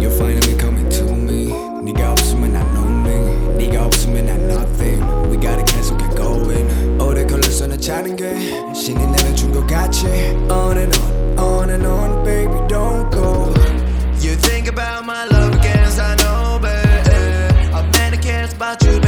You're finally coming to me. 네가 없으면 난 lonely. 네가 없으면 난 nothing. We gotta 계속 get going. 오래 걸렸어 나 자는 게 신이 내려준 것 같이. On and on, on and on, baby, don't go. You think about my love again, I know, but I've been a about you.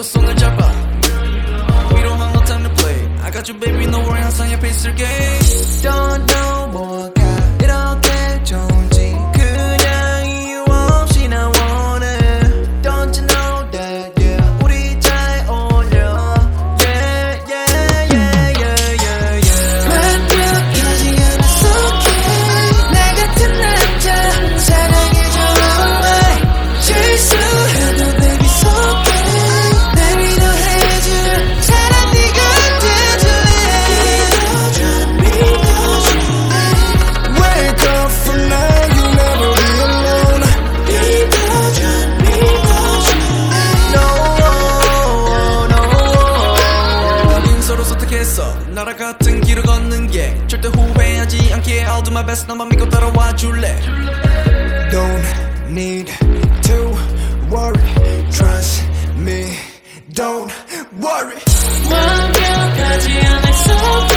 We don't have no time to play. I got you baby. no worry 항상 옆에 game. 했어 나라 같은 길을 걷는 게 절대 후회하지 않기에 I'll do my best 너만 믿고 따라와 줄래 Don't need to worry Trust me Don't worry 완벽하지 않은 속